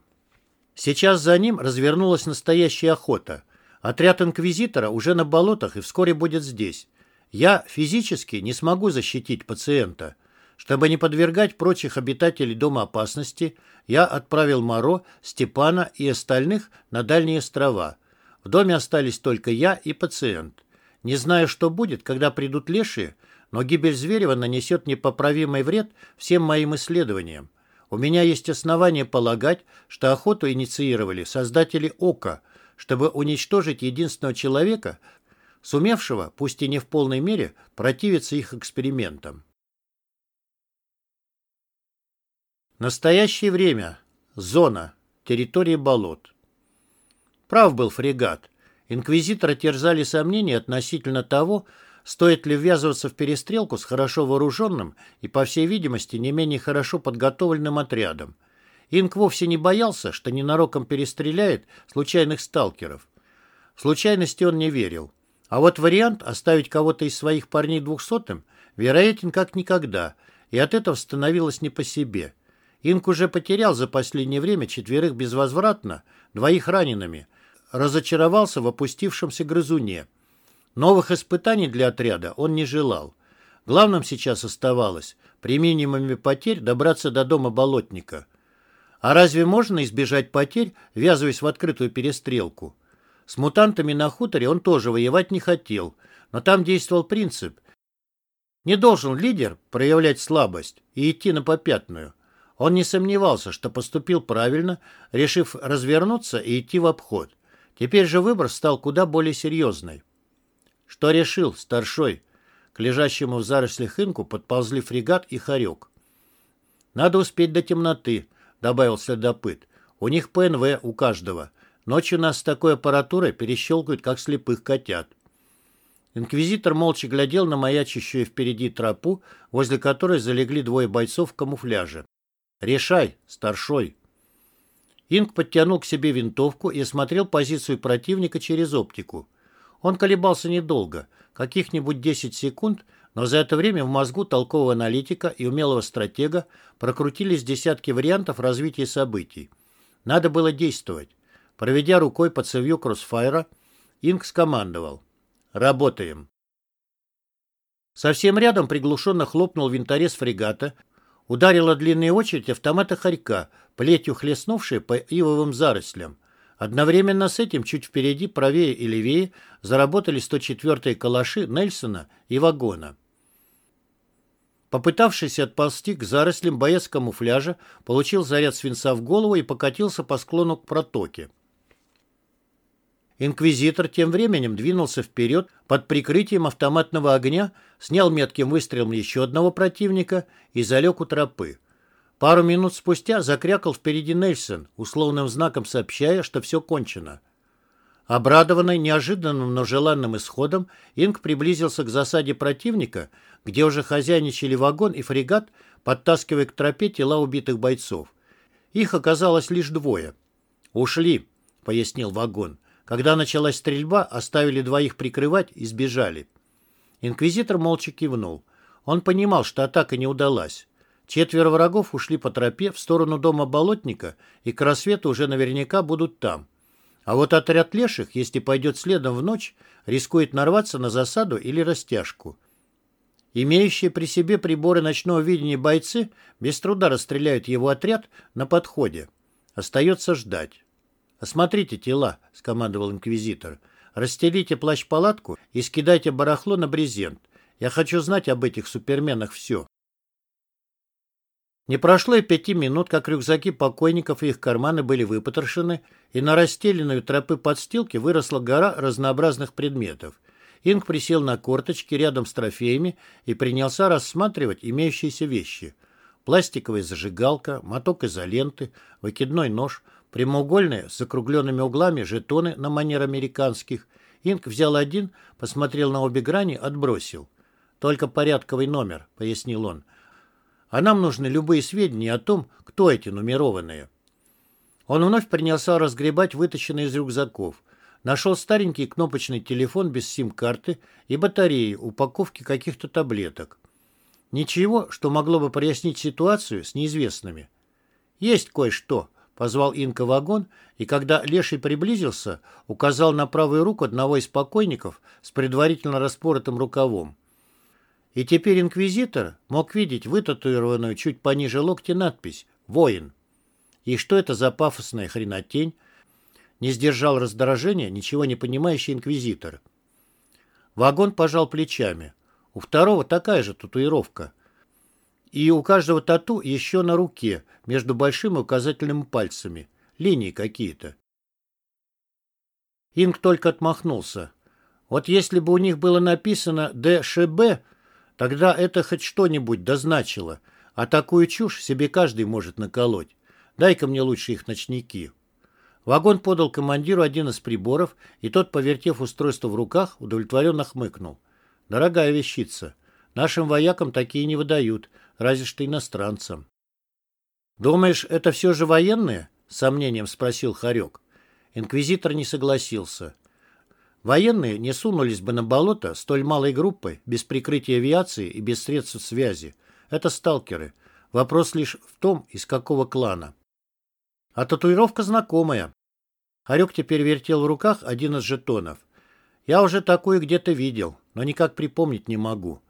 Сейчас за ним развернулась настоящая охота. Отряд инквизитора уже на болотах и вскоре будет здесь. Я физически не смогу защитить пациента. Чтобы не подвергать прочих обитателей дома опасности, я отправил Моро, Степана и остальных на дальние острова. В доме остались только я и пациент. Не знаю, что будет, когда придут лешие, но гибель Зверева нанесет непоправимый вред всем моим исследованиям. У меня есть основания полагать, что охоту инициировали создатели Ока, чтобы уничтожить единственного человека, сумевшего, пусть и не в полной мере, противиться их экспериментам. Настоящее время. Зона. Территория болот. Прав был фрегат. Инквизитора терзали сомнения относительно того, Стоит ли ввязываться в перестрелку с хорошо вооруженным и, по всей видимости, не менее хорошо подготовленным отрядом? Инк вовсе не боялся, что ненароком перестреляет случайных сталкеров. В случайности он не верил. А вот вариант оставить кого-то из своих парней двухсотым вероятен как никогда, и от этого становилось не по себе. Инк уже потерял за последнее время четверых безвозвратно, двоих ранеными, разочаровался в опустившемся грызуне – Новых испытаний для отряда он не желал. Главным сейчас оставалось при минимуме потерь добраться до дома болотника. А разве можно избежать потерь, ввязываясь в открытую перестрелку? С мутантами на хуторе он тоже воевать не хотел, но там действовал принцип. Не должен лидер проявлять слабость и идти на попятную. Он не сомневался, что поступил правильно, решив развернуться и идти в обход. Теперь же выбор стал куда более серьезный. «Что решил, старшой?» К лежащему в зарослях инку подползли фрегат и хорек. «Надо успеть до темноты», — добавил следопыт. «У них ПНВ у каждого. Ночью нас с такой аппаратурой перещелкают, как слепых котят». Инквизитор молча глядел на маячащую впереди тропу, возле которой залегли двое бойцов в камуфляже. «Решай, старшой!» Инк подтянул к себе винтовку и осмотрел позицию противника через оптику. Он колебался недолго, каких-нибудь 10 секунд, но за это время в мозгу толкового аналитика и умелого стратега прокрутились десятки вариантов развития событий. Надо было действовать. Проведя рукой по цевью кроссфайра, Инк скомандовал. «Работаем». Совсем рядом приглушенно хлопнул винторез фрегата, ударила длинная очередь автомата «Хорька», плетью хлестнувшая по ивовым зарослям. Одновременно с этим чуть впереди, правее и левее, заработали 104-е калаши Нельсона и вагона. Попытавшись отползти к зарослям, боец камуфляжа получил заряд свинца в голову и покатился по склону к протоке. Инквизитор тем временем двинулся вперед под прикрытием автоматного огня, снял метким выстрелом еще одного противника и залег у тропы. Пару минут спустя закрякал впереди Нельсон, условным знаком сообщая, что все кончено. Обрадованный неожиданным, но желанным исходом, Инг приблизился к засаде противника, где уже хозяйничали вагон и фрегат, подтаскивая к тропе тела убитых бойцов. Их оказалось лишь двое. «Ушли», — пояснил вагон. Когда началась стрельба, оставили двоих прикрывать и сбежали. Инквизитор молча кивнул. Он понимал, что атака не удалась. Четверо врагов ушли по тропе в сторону дома болотника, и к рассвету уже наверняка будут там. А вот отряд леших, если пойдет следом в ночь, рискует нарваться на засаду или растяжку. Имеющие при себе приборы ночного видения бойцы без труда расстреляют его отряд на подходе. Остается ждать. «Осмотрите тела», — скомандовал инквизитор. «Расстелите плащ-палатку и скидайте барахло на брезент. Я хочу знать об этих суперменах все». Не прошло и пяти минут, как рюкзаки покойников и их карманы были выпотрошены, и на расстеленную тропы подстилки выросла гора разнообразных предметов. Инг присел на корточки рядом с трофеями и принялся рассматривать имеющиеся вещи. Пластиковая зажигалка, моток изоленты, выкидной нож, прямоугольные с закругленными углами жетоны на манер американских. Инг взял один, посмотрел на обе грани, отбросил. «Только порядковый номер», — пояснил он а нам нужны любые сведения о том, кто эти нумерованные. Он вновь принялся разгребать вытащенные из рюкзаков. Нашел старенький кнопочный телефон без сим-карты и батареи, упаковки каких-то таблеток. Ничего, что могло бы прояснить ситуацию с неизвестными. «Есть кое-что», — позвал Инка вагон, и когда Леший приблизился, указал на правую руку одного из покойников с предварительно распоротым рукавом. И теперь инквизитор мог видеть вытатуированную чуть пониже локтя надпись «Воин». И что это за пафосная хренотень? Не сдержал раздражения ничего не понимающий инквизитор. Вагон пожал плечами. У второго такая же татуировка. И у каждого тату еще на руке, между большим и указательным пальцами. Линии какие-то. Инг только отмахнулся. Вот если бы у них было написано «ДШБ», Тогда это хоть что-нибудь дозначило, а такую чушь себе каждый может наколоть. Дай-ка мне лучше их ночники. Вагон подал командиру один из приборов, и тот, повертев устройство в руках, удовлетворенно хмыкнул. «Дорогая вещица. Нашим воякам такие не выдают, разве что иностранцам». «Думаешь, это все же военные?» — сомнением спросил Харек. Инквизитор не согласился. Военные не сунулись бы на болото столь малой группой, без прикрытия авиации и без средств связи. Это сталкеры. Вопрос лишь в том, из какого клана. А татуировка знакомая. Харек теперь вертел в руках один из жетонов. Я уже такую где-то видел, но никак припомнить не могу.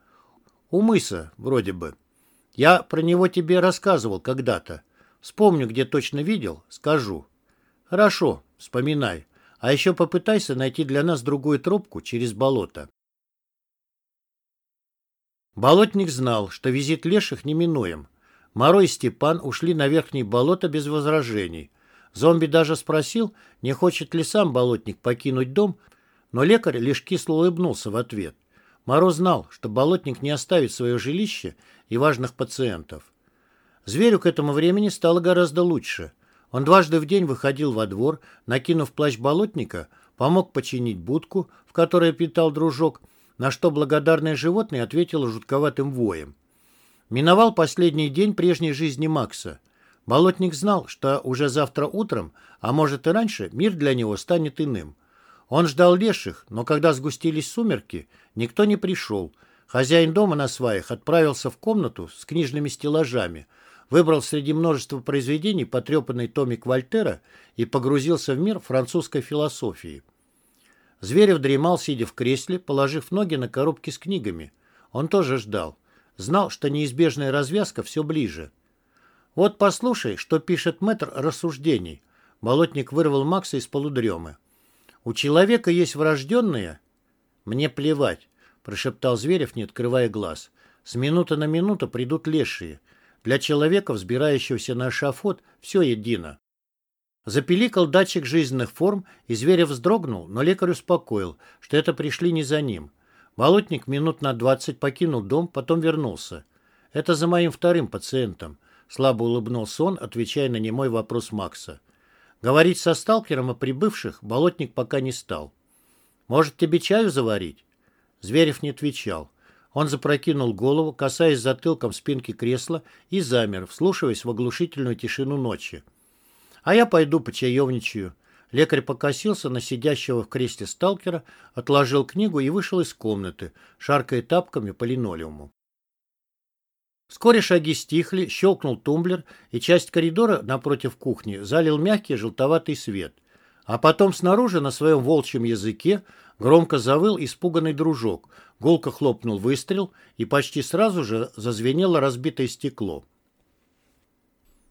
У мыса, вроде бы. Я про него тебе рассказывал когда-то. Вспомню, где точно видел, скажу. Хорошо, вспоминай. А еще попытайся найти для нас другую трубку через болото. Болотник знал, что визит леших неминуем. Моро и Степан ушли на верхние болото без возражений. Зомби даже спросил, не хочет ли сам болотник покинуть дом, но лекарь лишь кисло улыбнулся в ответ. Моро знал, что болотник не оставит свое жилище и важных пациентов. Зверю к этому времени стало гораздо лучше – он дважды в день выходил во двор, накинув плащ болотника, помог починить будку, в которой питал дружок, на что благодарное животное ответило жутковатым воем. Миновал последний день прежней жизни Макса. Болотник знал, что уже завтра утром, а может и раньше, мир для него станет иным. Он ждал леших, но когда сгустились сумерки, никто не пришел. Хозяин дома на сваях отправился в комнату с книжными стеллажами – выбрал среди множества произведений потрепанный томик Вольтера и погрузился в мир французской философии. Зверев дремал, сидя в кресле, положив ноги на коробки с книгами. Он тоже ждал. Знал, что неизбежная развязка все ближе. «Вот послушай, что пишет мэтр рассуждений». Болотник вырвал Макса из полудремы. «У человека есть врожденные...» «Мне плевать», — прошептал Зверев, не открывая глаз. «С минуты на минуту придут лешие. Для человека, взбирающегося на эшафот, все едино. Запиликал датчик жизненных форм, и Зверев вздрогнул, но лекарь успокоил, что это пришли не за ним. Болотник минут на двадцать покинул дом, потом вернулся. «Это за моим вторым пациентом», — слабо улыбнулся он, отвечая на немой вопрос Макса. Говорить со сталкером о прибывших Болотник пока не стал. «Может, тебе чаю заварить?» Зверев не отвечал. Он запрокинул голову, касаясь затылком спинки кресла, и замер, вслушиваясь в оглушительную тишину ночи. «А я пойду почаевничаю». Лекарь покосился на сидящего в кресле сталкера, отложил книгу и вышел из комнаты, шаркая тапками по линолеуму. Вскоре шаги стихли, щелкнул тумблер, и часть коридора напротив кухни залил мягкий желтоватый свет. А потом снаружи на своем волчьем языке громко завыл испуганный дружок, гулко хлопнул выстрел, и почти сразу же зазвенело разбитое стекло.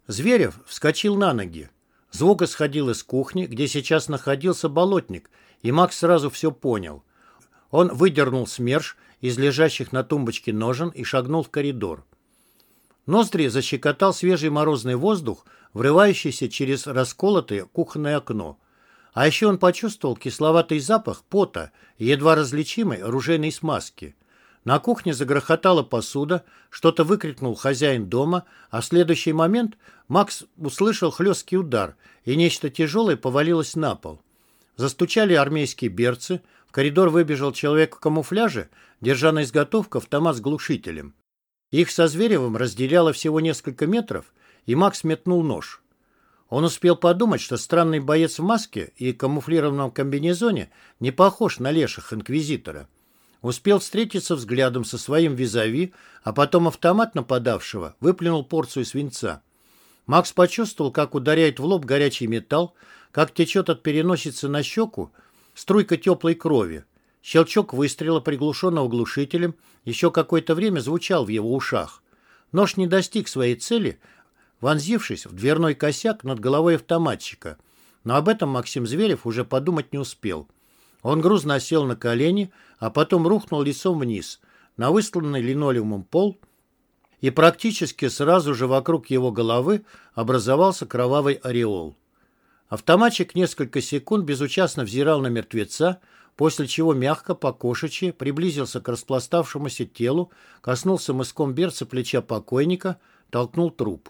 Зверев вскочил на ноги. Звук исходил из кухни, где сейчас находился болотник, и Макс сразу все понял. Он выдернул СМЕРШ из лежащих на тумбочке ножен и шагнул в коридор. Ноздри защекотал свежий морозный воздух, врывающийся через расколотое кухонное окно. А еще он почувствовал кисловатый запах пота и едва различимой оружейной смазки. На кухне загрохотала посуда, что-то выкрикнул хозяин дома, а в следующий момент Макс услышал хлесткий удар, и нечто тяжелое повалилось на пол. Застучали армейские берцы, в коридор выбежал человек в камуфляже, держа на изготовку автомат с глушителем. Их со Зверевым разделяло всего несколько метров, и Макс метнул нож. Он успел подумать, что странный боец в маске и камуфлированном комбинезоне не похож на леших инквизитора. Успел встретиться взглядом со своим визави, а потом автомат нападавшего выплюнул порцию свинца. Макс почувствовал, как ударяет в лоб горячий металл, как течет от переносицы на щеку струйка теплой крови. Щелчок выстрела, приглушенного глушителем, еще какое-то время звучал в его ушах. Нож не достиг своей цели, вонзившись в дверной косяк над головой автоматчика. Но об этом Максим Зверев уже подумать не успел. Он грузно осел на колени, а потом рухнул лицом вниз, на выстланный линолеумом пол, и практически сразу же вокруг его головы образовался кровавый ореол. Автоматчик несколько секунд безучастно взирал на мертвеца, после чего мягко, по кошечьи, приблизился к распластавшемуся телу, коснулся мыском берца плеча покойника, толкнул труп.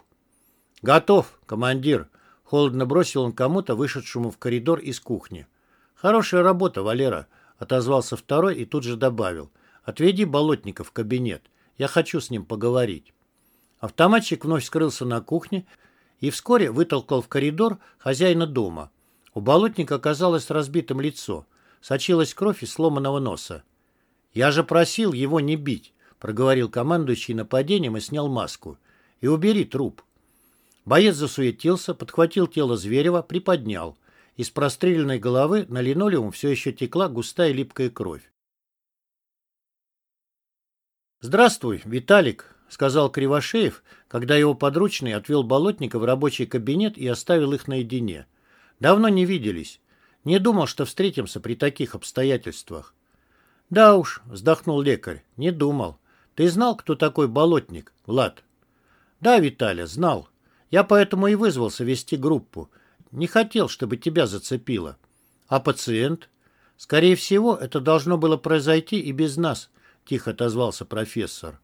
«Готов, командир!» — холодно бросил он кому-то, вышедшему в коридор из кухни. «Хорошая работа, Валера!» — отозвался второй и тут же добавил. «Отведи Болотника в кабинет. Я хочу с ним поговорить». Автоматчик вновь скрылся на кухне и вскоре вытолкал в коридор хозяина дома. У Болотника оказалось разбитым лицо — Сочилась кровь из сломанного носа. «Я же просил его не бить», — проговорил командующий нападением и снял маску. «И убери труп». Боец засуетился, подхватил тело Зверева, приподнял. Из простреленной головы на линолеум все еще текла густая липкая кровь. «Здравствуй, Виталик», — сказал Кривошеев, когда его подручный отвел Болотника в рабочий кабинет и оставил их наедине. «Давно не виделись. Не думал, что встретимся при таких обстоятельствах. Да уж, вздохнул лекарь, не думал. Ты знал, кто такой болотник, Влад? Да, Виталя, знал. Я поэтому и вызвался вести группу. Не хотел, чтобы тебя зацепило. А пациент? Скорее всего, это должно было произойти и без нас, тихо отозвался профессор.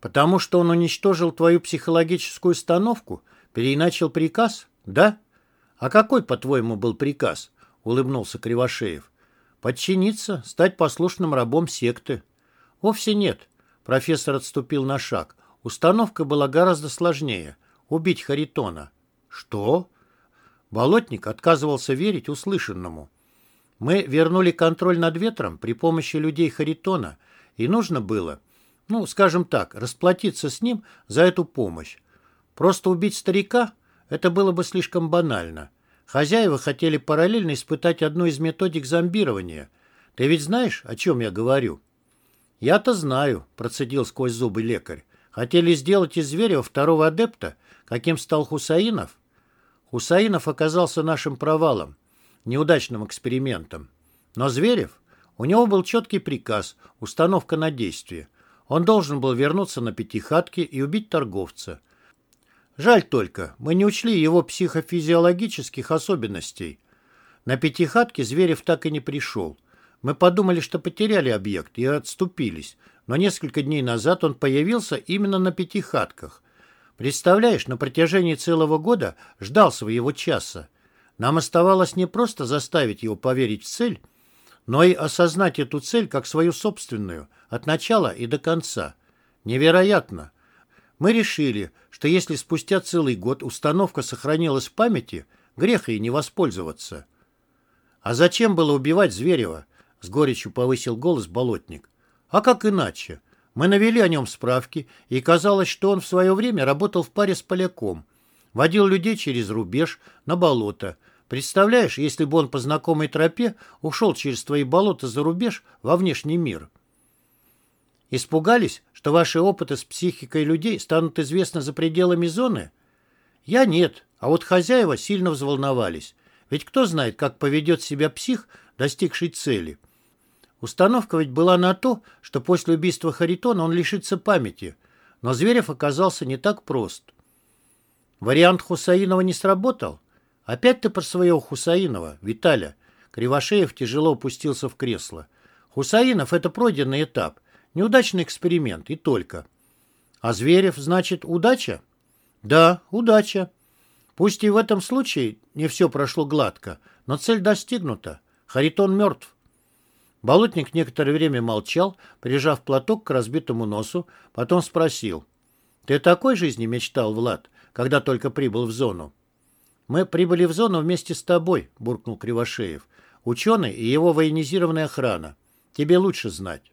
Потому что он уничтожил твою психологическую установку, переиначил приказ, да? «А какой, по-твоему, был приказ?» — улыбнулся Кривошеев. «Подчиниться, стать послушным рабом секты». «Вовсе нет». Профессор отступил на шаг. Установка была гораздо сложнее. Убить Харитона. «Что?» Болотник отказывался верить услышанному. «Мы вернули контроль над ветром при помощи людей Харитона, и нужно было, ну, скажем так, расплатиться с ним за эту помощь. Просто убить старика это было бы слишком банально. Хозяева хотели параллельно испытать одну из методик зомбирования. Ты ведь знаешь, о чем я говорю? Я-то знаю, процедил сквозь зубы лекарь. Хотели сделать из Зверева второго адепта, каким стал Хусаинов? Хусаинов оказался нашим провалом, неудачным экспериментом. Но Зверев, у него был четкий приказ, установка на действие. Он должен был вернуться на пятихатки и убить торговца. Жаль только, мы не учли его психофизиологических особенностей. На пятихатке Зверев так и не пришел. Мы подумали, что потеряли объект и отступились, но несколько дней назад он появился именно на пятихатках. Представляешь, на протяжении целого года ждал своего часа. Нам оставалось не просто заставить его поверить в цель, но и осознать эту цель как свою собственную, от начала и до конца. Невероятно! Мы решили, что если спустя целый год установка сохранилась в памяти, грех ей не воспользоваться. «А зачем было убивать Зверева?» — с горечью повысил голос болотник. «А как иначе? Мы навели о нем справки, и казалось, что он в свое время работал в паре с поляком. Водил людей через рубеж на болото. Представляешь, если бы он по знакомой тропе ушел через твои болота за рубеж во внешний мир? Испугались, что ваши опыты с психикой людей станут известны за пределами зоны? Я нет, а вот хозяева сильно взволновались. Ведь кто знает, как поведет себя псих, достигший цели. Установка ведь была на то, что после убийства Харитона он лишится памяти. Но Зверев оказался не так прост. Вариант Хусаинова не сработал? Опять ты про своего Хусаинова, Виталя. Кривошеев тяжело опустился в кресло. Хусаинов — это пройденный этап. Неудачный эксперимент, и только. А Зверев, значит, удача? Да, удача. Пусть и в этом случае не все прошло гладко, но цель достигнута. Харитон мертв. Болотник некоторое время молчал, прижав платок к разбитому носу, потом спросил. «Ты такой жизни мечтал, Влад, когда только прибыл в зону?» «Мы прибыли в зону вместе с тобой», — буркнул Кривошеев. «Ученый и его военизированная охрана. Тебе лучше знать».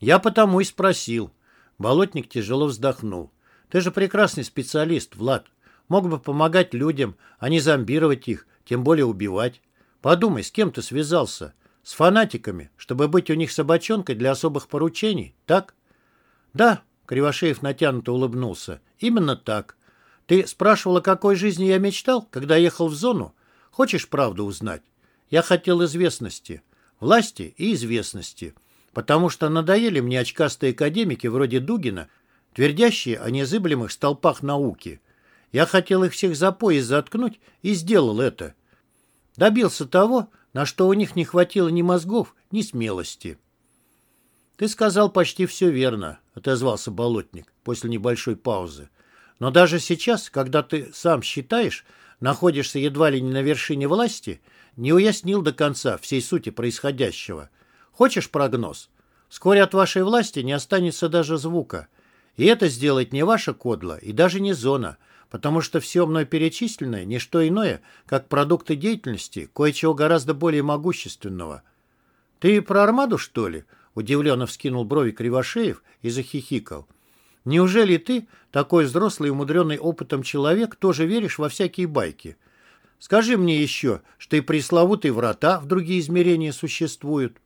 «Я потому и спросил». Болотник тяжело вздохнул. «Ты же прекрасный специалист, Влад. Мог бы помогать людям, а не зомбировать их, тем более убивать. Подумай, с кем ты связался? С фанатиками, чтобы быть у них собачонкой для особых поручений, так? Да, Кривошеев натянуто улыбнулся. Именно так. Ты спрашивал, о какой жизни я мечтал, когда ехал в зону? Хочешь правду узнать? Я хотел известности. Власти и известности. Потому что надоели мне очкастые академики вроде Дугина, твердящие о незыблемых столпах науки. Я хотел их всех за пояс заткнуть и сделал это. Добился того, на что у них не хватило ни мозгов, ни смелости. «Ты сказал почти все верно», — отозвался Болотник после небольшой паузы. «Но даже сейчас, когда ты сам считаешь, находишься едва ли не на вершине власти, не уяснил до конца всей сути происходящего. Хочешь прогноз? Вскоре от вашей власти не останется даже звука. И это сделает не ваша кодла и даже не зона, потому что все мной перечисленное – не что иное, как продукты деятельности кое-чего гораздо более могущественного. «Ты про армаду, что ли?» – удивленно вскинул брови Кривошеев и захихикал. «Неужели ты, такой взрослый и умудренный опытом человек, тоже веришь во всякие байки? Скажи мне еще, что и пресловутые врата в другие измерения существуют».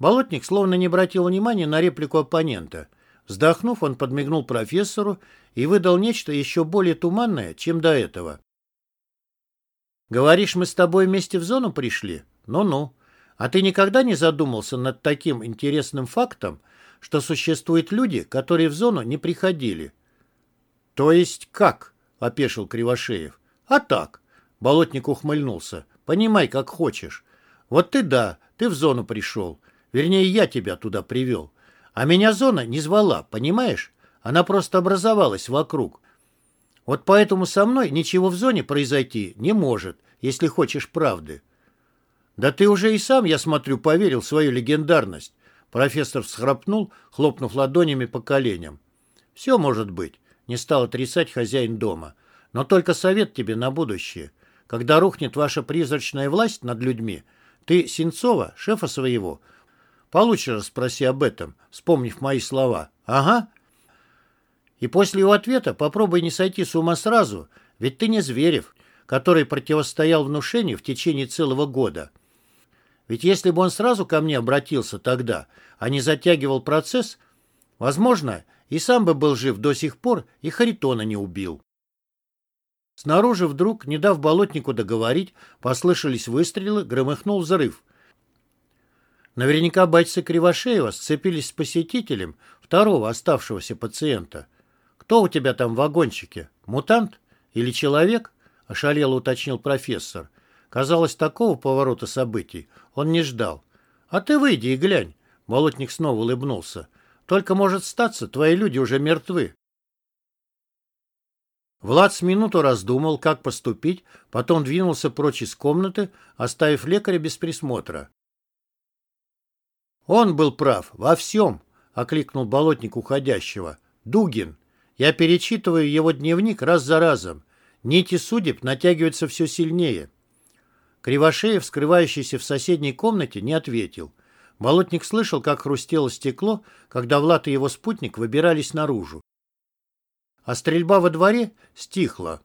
Болотник словно не обратил внимания на реплику оппонента – Вздохнув, он подмигнул профессору и выдал нечто еще более туманное, чем до этого. «Говоришь, мы с тобой вместе в зону пришли? Ну-ну. А ты никогда не задумался над таким интересным фактом, что существуют люди, которые в зону не приходили?» «То есть как?» — опешил Кривошеев. «А так». Болотник ухмыльнулся. «Понимай, как хочешь. Вот ты да, ты в зону пришел. Вернее, я тебя туда привел. А меня зона не звала, понимаешь? Она просто образовалась вокруг. Вот поэтому со мной ничего в зоне произойти не может, если хочешь правды. Да ты уже и сам, я смотрю, поверил в свою легендарность. Профессор всхрапнул, хлопнув ладонями по коленям. Все может быть, не стал отрицать хозяин дома. Но только совет тебе на будущее. Когда рухнет ваша призрачная власть над людьми, ты Сенцова, шефа своего, Получше расспроси об этом, вспомнив мои слова. Ага. И после его ответа попробуй не сойти с ума сразу, ведь ты не Зверев, который противостоял внушению в течение целого года. Ведь если бы он сразу ко мне обратился тогда, а не затягивал процесс, возможно, и сам бы был жив до сих пор и Харитона не убил. Снаружи вдруг, не дав болотнику договорить, послышались выстрелы, громыхнул взрыв. Наверняка бойцы Кривошеева сцепились с посетителем второго оставшегося пациента. «Кто у тебя там в вагончике? Мутант? Или человек?» – ошалело уточнил профессор. Казалось, такого поворота событий он не ждал. «А ты выйди и глянь», – Болотник снова улыбнулся. «Только, может статься, твои люди уже мертвы». Влад с минуту раздумал, как поступить, потом двинулся прочь из комнаты, оставив лекаря без присмотра. «Он был прав во всем», — окликнул болотник уходящего. «Дугин. Я перечитываю его дневник раз за разом. Нити судеб натягиваются все сильнее». Кривошеев, скрывающийся в соседней комнате, не ответил. Болотник слышал, как хрустело стекло, когда Влад и его спутник выбирались наружу. А стрельба во дворе стихла.